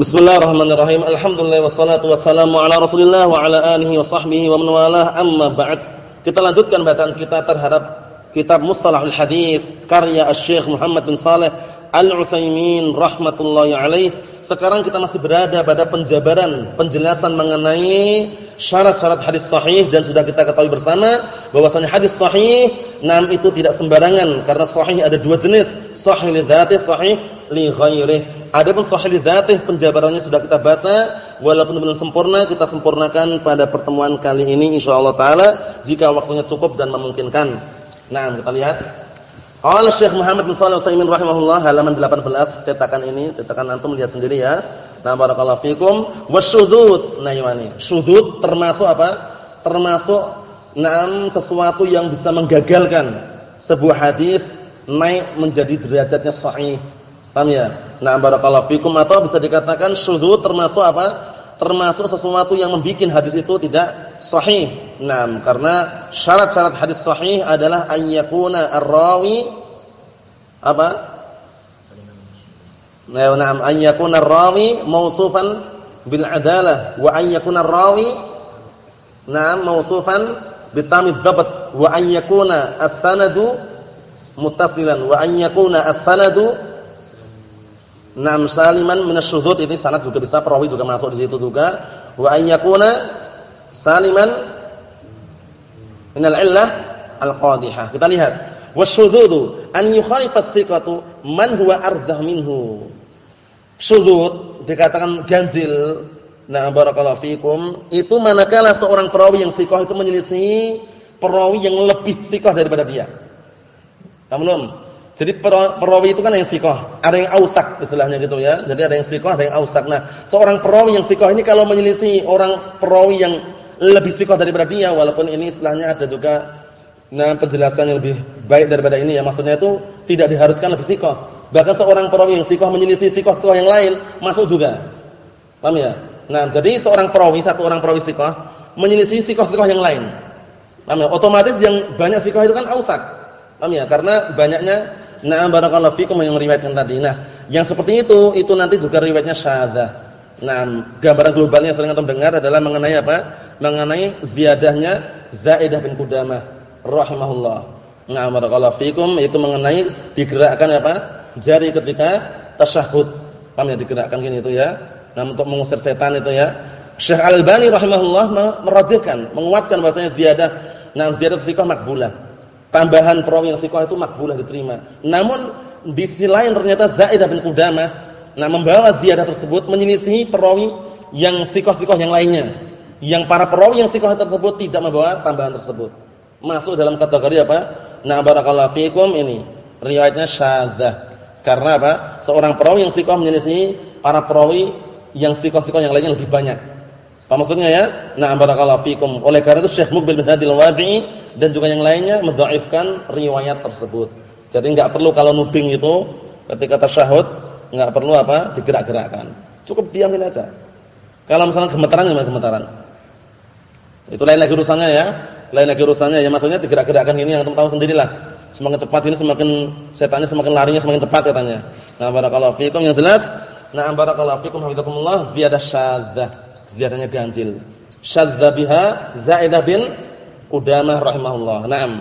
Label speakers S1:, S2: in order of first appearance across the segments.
S1: Bismillahirrahmanirrahim. Alhamdulillah wassalatu wassalamu ala Rasulillah wa ala alihi wa sahbihi wa man walah. Amma ba'd. Kita lanjutkan bacaan kita terhadap kitab Mustalahul Hadis karya Asy-Syaikh Muhammad bin Shalih Al-Utsaimin rahmatullahi alaih. Sekarang kita masih berada pada penjabaran, penjelasan mengenai syarat-syarat hadis sahih dan sudah kita ketahui bersama bahwasanya hadis sahih nam itu tidak sembarangan karena sahih ada dua jenis, sahih li dzati, sahih li ghairihi. Adapun sahih dzatih penjabarannya sudah kita baca walaupun belum sempurna kita sempurnakan pada pertemuan kali ini insyaallah taala jika waktunya cukup dan memungkinkan. Nah, kita lihat. Qala Syekh Muhammad bin Shalih Al-Utsaimin rahimahullah halaman 18 cetakan ini, cetakan antum lihat sendiri ya. Nah, barakallahu fikum wasyudzud. Nah, ini syudzud termasuk apa? Termasuk enam sesuatu yang bisa menggagalkan sebuah hadis naik menjadi derajatnya sahih. Paham ya? Nah, barakallahu fikum atau bisa dikatakan syudzud termasuk apa? Termasuk sesuatu yang membuat hadis itu tidak sahih. Nah, karena syarat-syarat hadis sahih adalah ayyakuna ar-rawi apa? Nah, na'am ayyakuna ar-rawi mausufan bil adalah wa ayyakuna ar-rawi na'am mausufan bitamid dhabt wa ayyakuna as-sanadu muttasilan wa ayyakuna as-sanadu Nam saliman minasyudzud ini sanad juga bisa perawi juga masuk di situ juga. Wa ayyakuna saliman minal illah al-qadhihah. Kita lihat. Wasyudzudu an yukhalifa thiqatu man huwa arjah minhu. Syudzud dikatakan ganjil. Nah, barakallahu fikum, itu manakala seorang perawi yang sikoh itu menyelisih perawi yang lebih sikoh daripada dia. Kamu belum? Jadi perawi itu kan yang sikoh, ada yang ausak istilahnya gitu ya. Jadi ada yang sikoh, ada yang ausak. Nah, seorang perawi yang sikoh ini kalau menyelisih orang perawi yang lebih sikoh daripada dia, walaupun ini istilahnya ada juga nah penjelasan yang lebih baik daripada ini ya. Maksudnya itu tidak diharuskan lebih sikoh. Bahkan seorang perawi yang sikoh menyelisih sikoh-sikoh yang lain masuk juga. Paham ya? Nah, jadi seorang perawi, satu orang perawi sikoh menyelisih sikoh-sikoh yang lain. Paham ya? Otomatis yang banyak sikoh itu kan ausak. Paham ya? Karena banyaknya Nah, barakallahu fikum yang meriwayatkan tadi. Nah, yang seperti itu itu nanti juga riwayatnya syadzah. Nah, gambaran globalnya sering antum dengar adalah mengenai apa? Mengenai ziyadahnya Zaidah bin Qudamah rahimahullah. Nah, barakallahu fikum itu mengenai digerakkan apa? Jari ketika tasyahud. Paham ya digerakkan gini itu ya. Nah, untuk mengusir setan itu ya. Syekh Al-Albani rahimahullah merajihkan, menguatkan bahasanya ziyadah. Nah, ziyadah sikah makbulah tambahan perawi yang sikoh itu makbulah diterima. Namun di sisi lain ternyata Zaidah bin Qudamah nah membawa ziyadah tersebut menyelisihi perawi yang sikoh-sikoh yang lainnya. Yang para perawi yang sikoh tersebut tidak membawa tambahan tersebut. Masuk dalam kategori apa? Nah barakallahu fikum ini riwayatnya syadzah. Karena apa? Seorang perawi yang sikoh menyelisihi para perawi yang sikoh-sikoh yang lainnya lebih banyak. Apa maksudnya ya? Nah barakallahu fikum. Oleh karena itu Syekh Muqbil bin Hadil Wadi'i dan juga yang lainnya mendhaifkan riwayat tersebut. Jadi enggak perlu kalau nuding itu ketika tasyahud enggak perlu apa? digerak-gerakkan. Cukup diamin aja. Kalau misalnya gemetaran gimana gemetaran? Itu lain lagi urusannya ya. Lain lagi urusannya ya maksudnya digerak-gerakkan ini yang tahu sendirilah. Semakin cepat ini semakin setannya semakin larinya semakin cepat katanya. Nah, barakallahu fikum yang jelas. Nah, barakallahu fikum hafizakumullah ziyadah syadzah. Ziyadahnya ganjil. Syadzah biha Zaidah bin Qudamah rahimahullah. Naam.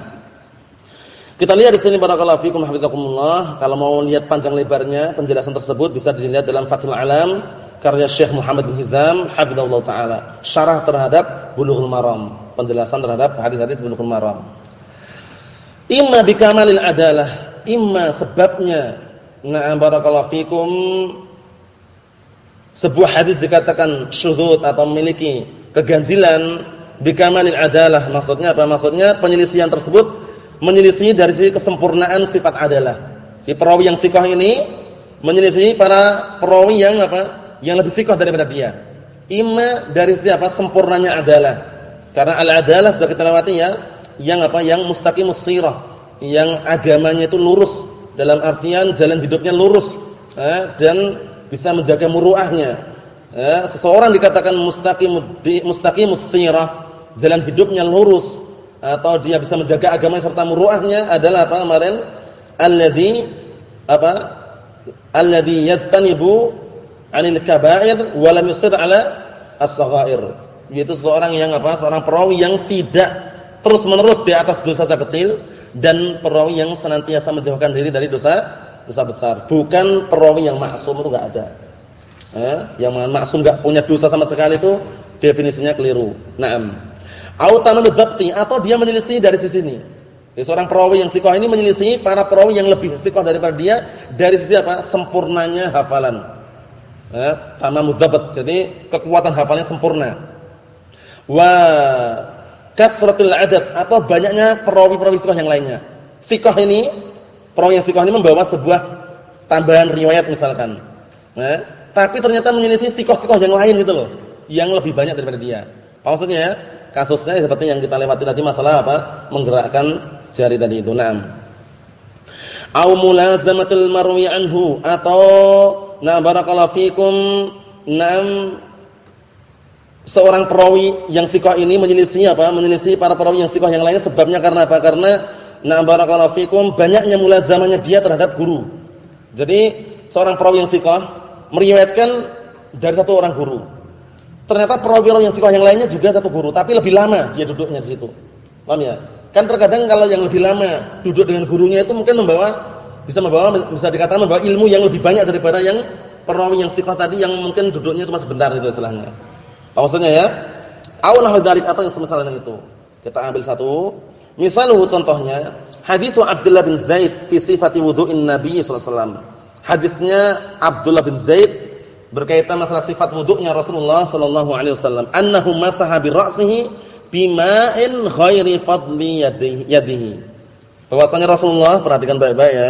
S1: Kita lihat di sini barakallahu fikum hafizakumullah. Kalau mau lihat panjang lebarnya penjelasan tersebut bisa dilihat dalam Fathul Alam karya Syekh Muhammad bin Hizam hafizahullah taala. Syarah terhadap Bulughul Maram, penjelasan terhadap hadis-hadis Bulughul Maram. Imma bikamalil adalah, imma sebabnya na'am barakallahu fikum sebuah hadis dikatakan syudzud atau memiliki keganjilan bikamalil adalah. Maksudnya apa? Maksudnya penyelisihan tersebut menyelisih dari sisi kesempurnaan sifat adalah. Si perawi yang sikoh ini menyelisih para perawi yang apa? Yang lebih sikoh daripada dia. Imma dari siapa? Sempurnanya adalah. Karena al adalah sudah kita lewati ya yang apa? Yang mustaqimus sirah. Yang agamanya itu lurus. Dalam artian jalan hidupnya lurus. Eh, dan bisa menjaga muruahnya. Eh, seseorang dikatakan mustaqim mustaqimus sirah jalan hidupnya lurus atau dia bisa menjaga agama serta muruahnya adalah apa kemarin alladzi apa alladzi yastanibu 'anil kaba'ir wa lam yusir 'ala as-saghair. Yaitu seorang yang apa? Seorang perawi yang tidak terus-menerus di atas dosa-dosa kecil dan perawi yang senantiasa menjauhkan diri dari dosa dosa besar. Bukan perawi yang maksum itu enggak ada. Eh, yang maksum enggak punya dosa sama sekali itu definisinya keliru. Naam. Au tamamul atau dia menyelisih dari sisi ini. Jadi seorang perawi yang sikoh ini menyelisih para perawi yang lebih sikoh daripada dia dari sisi apa? Sempurnanya hafalan. Eh, tamamul Jadi kekuatan hafalnya sempurna. Wa kasratul adad atau banyaknya perawi-perawi sikoh yang lainnya. Sikoh ini, perawi yang sikoh ini membawa sebuah tambahan riwayat misalkan. Eh, tapi ternyata menyelisih sikoh-sikoh yang lain gitu loh, yang lebih banyak daripada dia. Maksudnya ya? Kasusnya seperti yang kita lewati tadi masalah apa? Menggerakkan jari tadi itu. Naam. Au mulazamatul marwi anhu atau na barakallahu fikum nam seorang perawi yang sikoh ini menyelisih apa? Menyelisih para perawi yang sikoh yang lainnya sebabnya karena apa? Karena na barakallahu fikum banyaknya mulazamanya dia terhadap guru. Jadi seorang perawi yang sikoh meriwayatkan dari satu orang guru. Ternyata perawi yang sikoh yang lainnya juga satu guru, tapi lebih lama dia duduknya di situ. Paham ya? Kan terkadang kalau yang lebih lama duduk dengan gurunya itu mungkin membawa bisa membawa bisa dikatakan membawa ilmu yang lebih banyak daripada yang perawi yang sikoh tadi yang mungkin duduknya cuma sebentar itu istilahnya. Apa maksudnya ya? Aulah dzalik atau yang semisal dengan itu. Kita ambil satu. Misalnya contohnya hadits Abdullah bin Zaid fi sifati wudu'in Nabi sallallahu alaihi. Hadisnya Abdullah bin Zaid berkaitan masalah sifat wudu'nya Rasulullah sallallahu alaihi wasallam. Annahu masaha bi ra'sihi bima'in ghairi fadli yadihi. Bahwasanya Rasulullah perhatikan baik-baik ya.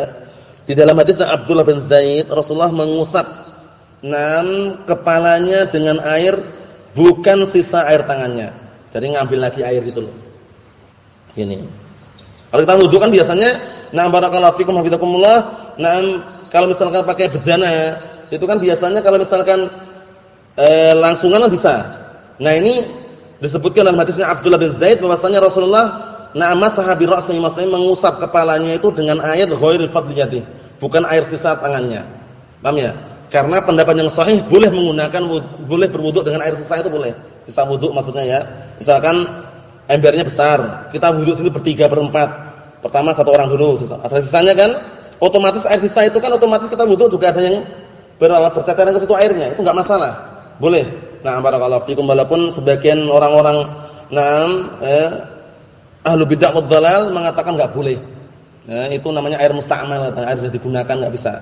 S1: Di dalam hadis Abdullah bin Zaid, Rasulullah mengusap enam kepalanya dengan air bukan sisa air tangannya. Jadi ngambil lagi air gitu loh. Gini. Kalau kita wudhu kan biasanya na'am barakallahu fikum hafizakumullah, na'am kalau misalkan pakai bejana, itu kan biasanya kalau misalkan eh, langsungan kan bisa. Nah, ini Disebutkan dalam hadisnya Abdullah bin Zaid bahwasanya Rasulullah na'ama sahabi ra'sihi maksudnya mengusap kepalanya itu dengan air ghairil fadliyati, bukan air sisa tangannya. Paham ya? Karena pendapat yang sahih boleh menggunakan boleh berwuduk dengan air sisa itu boleh. Sisa wuduk maksudnya ya. Misalkan embernya besar, kita wuduk sini bertiga berempat. Pertama satu orang dulu, sisa. Ada sisanya kan otomatis air sisa itu kan otomatis kita wuduk juga ada yang berapa berceceran ke situ airnya, itu enggak masalah. Boleh. Nah, barakallahu fikum walaupun sebagian orang-orang nah eh, ahlu bid'ah wad mengatakan enggak boleh. Eh, itu namanya air musta'mal, air yang digunakan enggak bisa.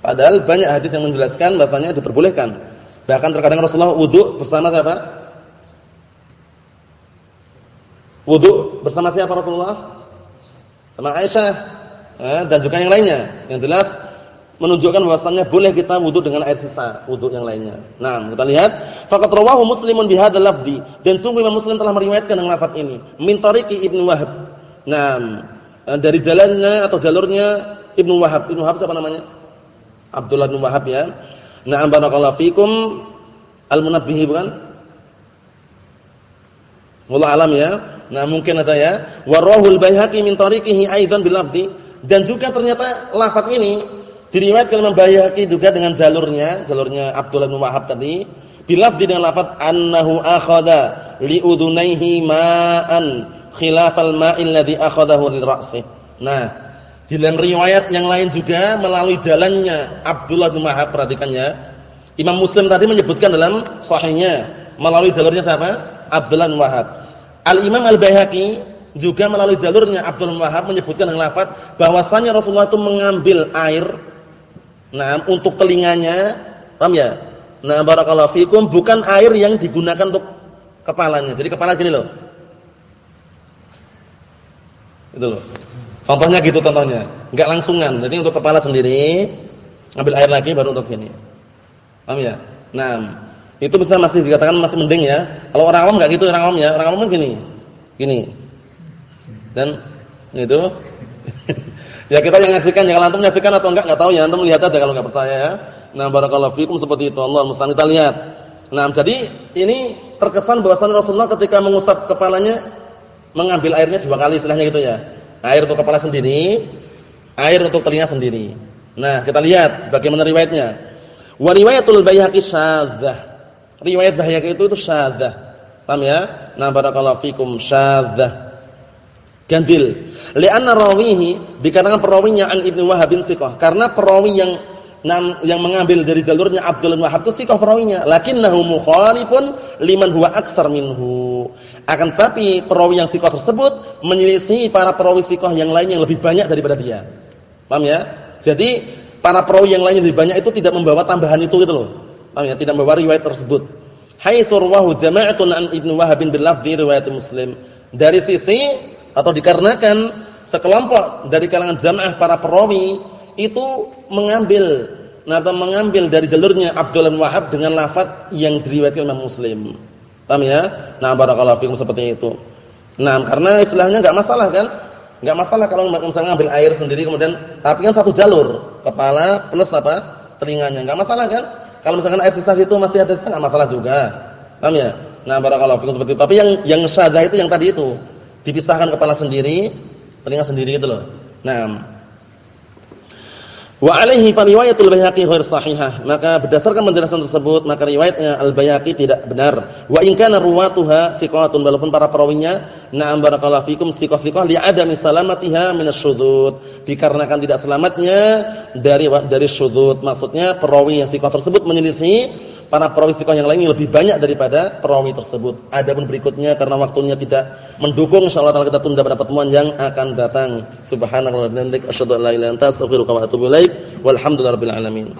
S1: Padahal banyak hadis yang menjelaskan bahasanya diperbolehkan. Bahkan terkadang Rasulullah wudu bersama siapa? Wudu bersama siapa Rasulullah? Sama Aisyah eh, dan juga yang lainnya. Yang jelas menunjukkan bahwasannya boleh kita wudu dengan air sisa wudu yang lainnya. Nah, kita lihat faqat rawahu Muslimun bihadzal lafzi dan sungguh Imam Muslim telah meriwayatkan dengan lafaz ini min tariqi Ibnu Wahab. Nah, dari jalannya atau jalurnya Ibnu Wahab. Ibnu Wahab siapa namanya? Abdullah bin Wahab ya. Nah, barakallahu fikum al-munabbihi bukan? Wallahu alam ya. Nah, mungkin aja ya. Warahul Baihaqi min tariqihi aidan bil lafzi dan juga ternyata lafaz ini Diriwayatkan Imam Baihaqi juga dengan jalurnya, jalurnya Abdullah bin Wahab tadi, bilafdi dengan lafaz annahu akhadha li udunaihi ma'an khilafal ma'il ladzi akhadahu li ra'sih. Nah, di dalam riwayat yang lain juga melalui jalannya Abdullah bin Wahab perhatikannya. Imam Muslim tadi menyebutkan dalam sahihnya melalui jalurnya siapa? Abdullah bin Wahab. Al-Imam Al-Baihaqi juga melalui jalurnya Abdullah Wahab menyebutkan dengan lafaz bahwasanya Rasulullah itu mengambil air Nah, untuk telinganya, paham ya? Nah, barakallahu fikum bukan air yang digunakan untuk kepalanya. Jadi kepala gini loh. Itu loh. Contohnya gitu contohnya. Enggak langsungan. Jadi untuk kepala sendiri, ambil air lagi baru untuk gini. Paham ya? Nah, itu bisa masih dikatakan masih mending ya. Kalau orang awam enggak gitu orang awam ya. Orang awam kan gini. Gini. Dan itu Ya kita yang nyaksikan, jangan antum nyaksikan atau enggak enggak tahu ya, antum lihat aja kalau enggak percaya ya. Nah, barakallahu fikum seperti itu. Allah musta'an kita lihat. Nah, jadi ini terkesan bahwasan Rasulullah ketika mengusap kepalanya mengambil airnya dua kali istilahnya gitu ya. Air untuk kepala sendiri, air untuk telinga sendiri. Nah, kita lihat bagaimana riwayatnya. Wa riwayatul Baihaqi syadzah. Riwayat Baihaqi itu itu syadzah. Paham ya? Nah, barakallahu fikum syadzah. Ganjil. Li'anna rawihi dikarenakan perawinya an Ibnu Wahab bin Siqah. Karena perawi yang yang mengambil dari jalurnya Abdul bin Wahab itu Siqah perawinya. Lakinnahu mukhalifun liman huwa aksar minhu. Akan tapi perawi yang Siqah tersebut menyelisih para perawi Siqah yang lain yang lebih banyak daripada dia. Paham ya? Jadi para perawi yang lain yang lebih banyak itu tidak membawa tambahan itu gitu loh. Paham ya? Tidak membawa riwayat tersebut. Haitsu rawahu jama'atun an Ibnu Wahab bin lafzi riwayat Muslim. Dari sisi atau dikarenakan sekelompok dari kalangan jamaah para perawi itu mengambil atau mengambil dari jalurnya bin Wahab dengan lafaz yang diriwayatkan Imam Muslim. Paham ya? Nah, barakallahu fikum seperti itu. Nah, karena istilahnya enggak masalah kan? Enggak masalah kalau misalnya ngambil air sendiri kemudian tapi kan satu jalur, kepala plus apa? telinganya. Enggak masalah kan? Kalau misalkan air sisa itu masih ada sisa enggak masalah juga. Paham ya? Nah, barakallahu fikum seperti itu. Tapi yang yang syadzah itu yang tadi itu dipisahkan kepala sendiri, telinga sendiri gitu loh. Nah, Wa alaihi fa riwayatul Baihaqi ghair sahihah. Maka berdasarkan penjelasan tersebut, maka riwayatnya Al-Baihaqi tidak benar. Wa in kana ruwatuha thiqatun walaupun para perawinya na'am barakallahu fikum thiqah-thiqah li adami salamatiha minasyudzud. Dikarenakan tidak selamatnya dari dari syudzud. Maksudnya perawi yang thiqah tersebut menyelisih para perawi sikoh yang lain lebih banyak daripada perawi tersebut. Adapun berikutnya karena waktunya tidak mendukung insyaallah kita tunda pada pertemuan yang akan datang. Subhanallah wa bihamdika asyhadu an la ilaha illa anta astaghfiruka wa atubu ilaik. Walhamdulillahirabbil alamin.